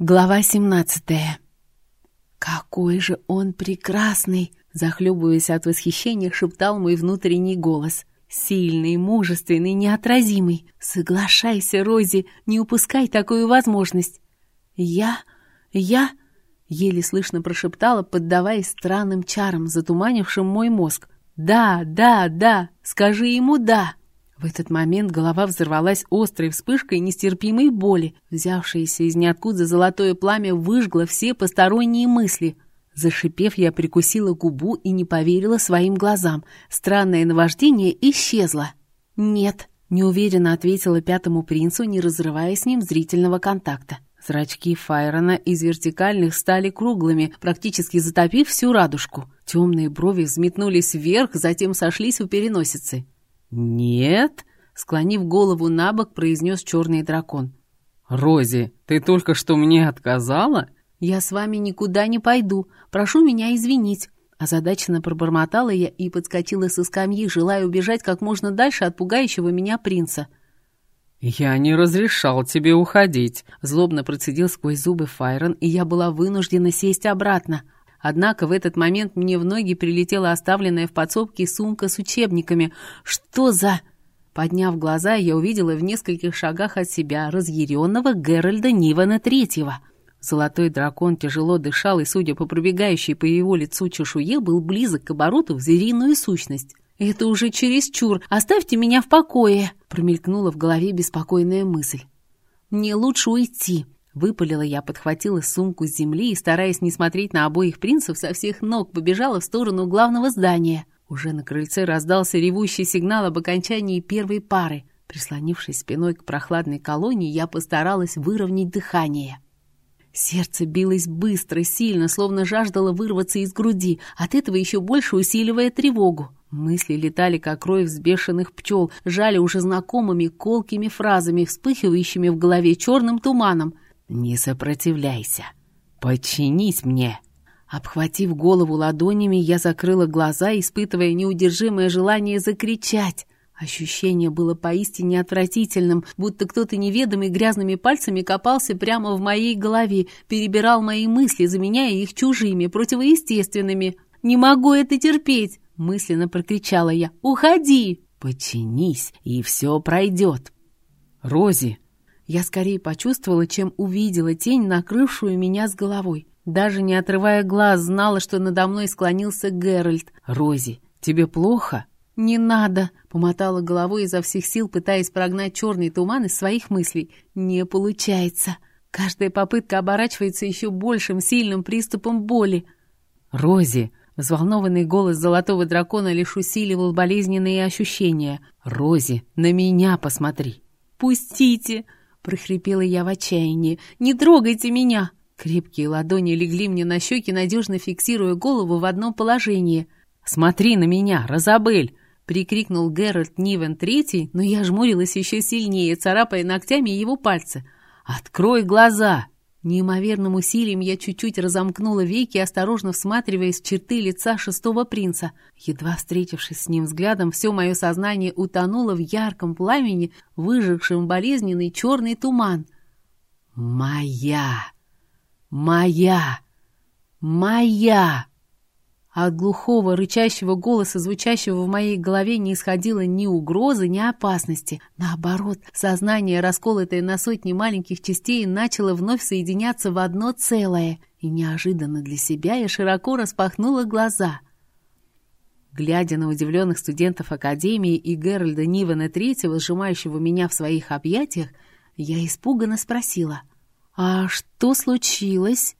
Глава 17 «Какой же он прекрасный!» Захлебываясь от восхищения, шептал мой внутренний голос. «Сильный, мужественный, неотразимый! Соглашайся, Рози, не упускай такую возможность!» «Я... я...» — еле слышно прошептала, поддаваясь странным чарам, затуманившим мой мозг. «Да, да, да! Скажи ему «да!» В этот момент голова взорвалась острой вспышкой нестерпимой боли. Взявшееся из ниоткуда золотое пламя выжгло все посторонние мысли. Зашипев, я прикусила губу и не поверила своим глазам. Странное наваждение исчезло. «Нет», — неуверенно ответила пятому принцу, не разрывая с ним зрительного контакта. Зрачки Файрона из вертикальных стали круглыми, практически затопив всю радужку. Темные брови взметнулись вверх, затем сошлись у переносицы. «Нет», — склонив голову на бок, произнес черный дракон. «Рози, ты только что мне отказала?» «Я с вами никуда не пойду. Прошу меня извинить». Озадаченно пробормотала я и подскочила со скамьи, желая убежать как можно дальше от пугающего меня принца. «Я не разрешал тебе уходить», — злобно процедил сквозь зубы Файрон, и я была вынуждена сесть обратно. Однако в этот момент мне в ноги прилетела оставленная в подсобке сумка с учебниками. «Что за...» Подняв глаза, я увидела в нескольких шагах от себя разъяренного Геральда Нивана Третьего. Золотой дракон тяжело дышал, и, судя по пробегающей по его лицу чешуе, был близок к обороту в звериную сущность. «Это уже чересчур! Оставьте меня в покое!» промелькнула в голове беспокойная мысль. «Мне лучше уйти!» Выпалила я, подхватила сумку с земли и, стараясь не смотреть на обоих принцев, со всех ног побежала в сторону главного здания. Уже на крыльце раздался ревущий сигнал об окончании первой пары. Прислонившись спиной к прохладной колонии, я постаралась выровнять дыхание. Сердце билось быстро, сильно, словно жаждало вырваться из груди, от этого еще больше усиливая тревогу. Мысли летали, как рой взбешенных пчел, жали уже знакомыми колкими фразами, вспыхивающими в голове черным туманом. «Не сопротивляйся! Подчинись мне!» Обхватив голову ладонями, я закрыла глаза, испытывая неудержимое желание закричать. Ощущение было поистине отвратительным, будто кто-то неведомый грязными пальцами копался прямо в моей голове, перебирал мои мысли, заменяя их чужими, противоестественными. «Не могу это терпеть!» — мысленно прокричала я. «Уходи!» «Подчинись, и все пройдет!» «Рози!» Я скорее почувствовала, чем увидела тень, накрывшую меня с головой. Даже не отрывая глаз, знала, что надо мной склонился Геральт. «Рози, тебе плохо?» «Не надо!» — помотала головой изо всех сил, пытаясь прогнать черный туман из своих мыслей. «Не получается!» Каждая попытка оборачивается еще большим сильным приступом боли. «Рози!» — взволнованный голос золотого дракона лишь усиливал болезненные ощущения. «Рози, на меня посмотри!» «Пустите!» — прохрипела я в отчаянии. «Не трогайте меня!» Крепкие ладони легли мне на щеки, надежно фиксируя голову в одном положении. «Смотри на меня, Розабель!» — прикрикнул Геральт Нивен Третий, но я жмурилась еще сильнее, царапая ногтями его пальцы. «Открой глаза!» Неимоверным усилием я чуть-чуть разомкнула веки, осторожно всматриваясь в черты лица шестого принца. Едва встретившись с ним взглядом, все мое сознание утонуло в ярком пламени, выжигшем болезненный черный туман. «Моя! Моя! Моя!» От глухого, рычащего голоса, звучащего в моей голове, не исходило ни угрозы, ни опасности. Наоборот, сознание, расколотое на сотни маленьких частей, начало вновь соединяться в одно целое. И неожиданно для себя я широко распахнула глаза. Глядя на удивленных студентов Академии и Геральда Нивана Третьего, сжимающего меня в своих объятиях, я испуганно спросила, «А что случилось?»